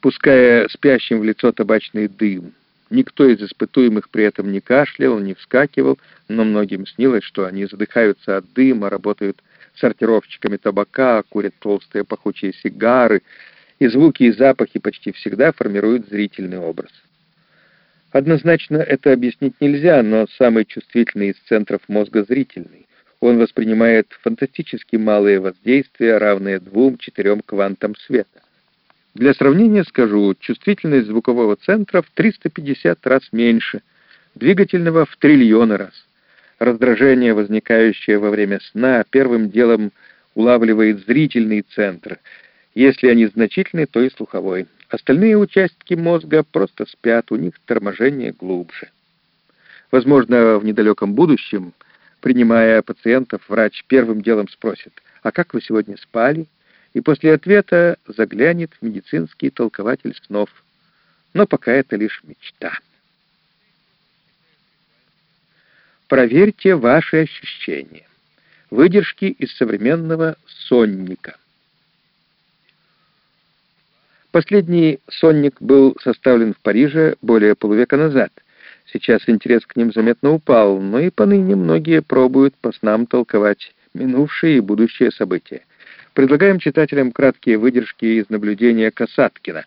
пуская спящим в лицо табачный дым. Никто из испытуемых при этом не кашлял, не вскакивал, но многим снилось, что они задыхаются от дыма, работают сортировщиками табака, курят толстые пахучие сигары, и звуки и запахи почти всегда формируют зрительный образ. Однозначно это объяснить нельзя, но самый чувствительный из центров мозга зрительный. Он воспринимает фантастически малые воздействия, равные двум-четырем квантам света. Для сравнения скажу, чувствительность звукового центра в 350 раз меньше, двигательного в триллионы раз. Раздражение, возникающее во время сна, первым делом улавливает зрительный центр. Если они значительны, то и слуховой. Остальные участки мозга просто спят, у них торможение глубже. Возможно, в недалеком будущем, принимая пациентов, врач первым делом спросит, «А как вы сегодня спали?» И после ответа заглянет в медицинский толкователь снов. Но пока это лишь мечта. Проверьте ваши ощущения. Выдержки из современного сонника. Последний сонник был составлен в Париже более полувека назад. Сейчас интерес к ним заметно упал, но и поныне многие пробуют по снам толковать минувшие и будущие события. Предлагаем читателям краткие выдержки из наблюдения Касаткина,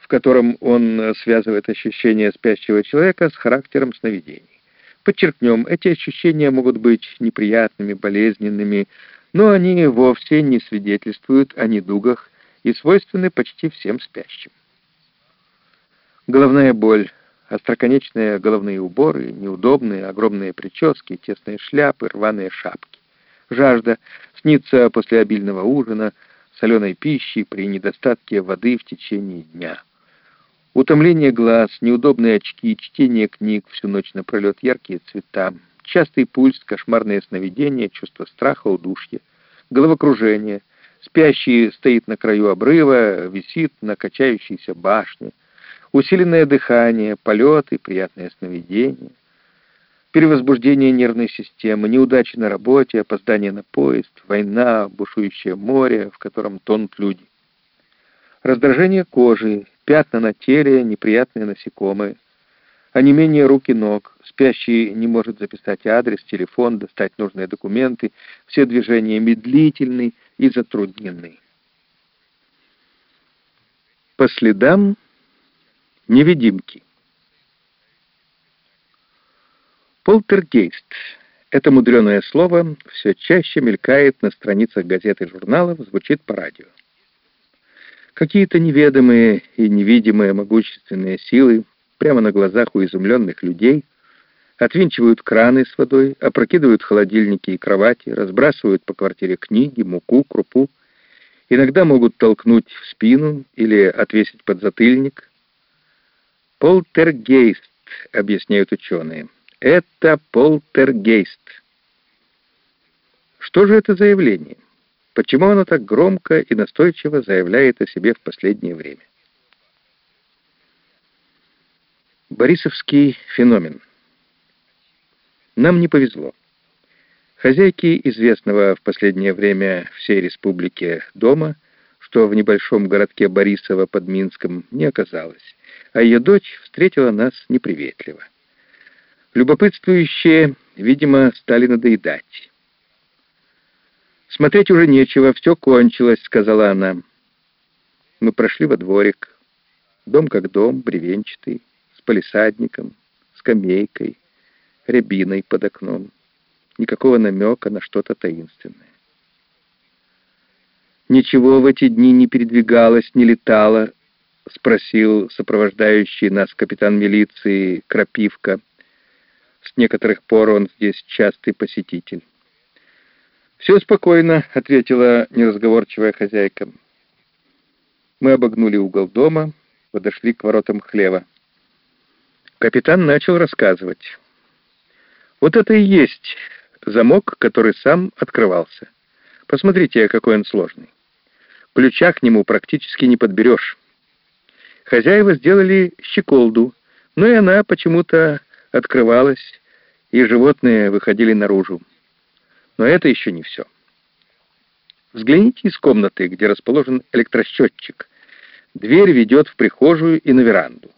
в котором он связывает ощущения спящего человека с характером сновидений. Подчеркнем, эти ощущения могут быть неприятными, болезненными, но они вовсе не свидетельствуют о недугах и свойственны почти всем спящим. Головная боль, остроконечные головные уборы, неудобные огромные прически, тесные шляпы, рваные шапки. Жажда снится после обильного ужина, соленой пищи при недостатке воды в течение дня. Утомление глаз, неудобные очки, чтение книг всю ночь напролет, яркие цвета, частый пульс, кошмарные сновидения, чувство страха, удушья, головокружение. Спящий стоит на краю обрыва, висит на качающейся башне. Усиленное дыхание, полеты, приятное сновидение перевозбуждение нервной системы, неудачи на работе, опоздание на поезд, война, бушующее море, в котором тонут люди. Раздражение кожи, пятна на теле, неприятные насекомые, онемение рук и ног, спящий не может записать адрес, телефон, достать нужные документы, все движения медлительны и затруднены. По следам невидимки. Полтергейст. Это мудреное слово все чаще мелькает на страницах газет и журналов, звучит по радио. Какие-то неведомые и невидимые могущественные силы прямо на глазах у изумленных людей отвинчивают краны с водой, опрокидывают холодильники и кровати, разбрасывают по квартире книги, муку, крупу, иногда могут толкнуть в спину или отвесить под затыльник. Полтергейст, объясняют ученые. Это полтергейст. Что же это за явление? Почему оно так громко и настойчиво заявляет о себе в последнее время? Борисовский феномен. Нам не повезло. Хозяйки известного в последнее время всей республике дома, что в небольшом городке Борисово под Минском, не оказалось, а ее дочь встретила нас неприветливо. Любопытствующие, видимо, стали надоедать. «Смотреть уже нечего, все кончилось», — сказала она. Мы прошли во дворик. Дом как дом, бревенчатый, с палисадником, скамейкой, рябиной под окном. Никакого намека на что-то таинственное. «Ничего в эти дни не передвигалось, не летало?» — спросил сопровождающий нас капитан милиции Крапивка — с некоторых пор он здесь частый посетитель. «Все спокойно», — ответила неразговорчивая хозяйка. Мы обогнули угол дома, подошли к воротам хлева. Капитан начал рассказывать. «Вот это и есть замок, который сам открывался. Посмотрите, какой он сложный. Ключа к нему практически не подберешь. Хозяева сделали щеколду, но и она почему-то открывалась, и животные выходили наружу. Но это еще не все. Взгляните из комнаты, где расположен электросчетчик. Дверь ведет в прихожую и на веранду.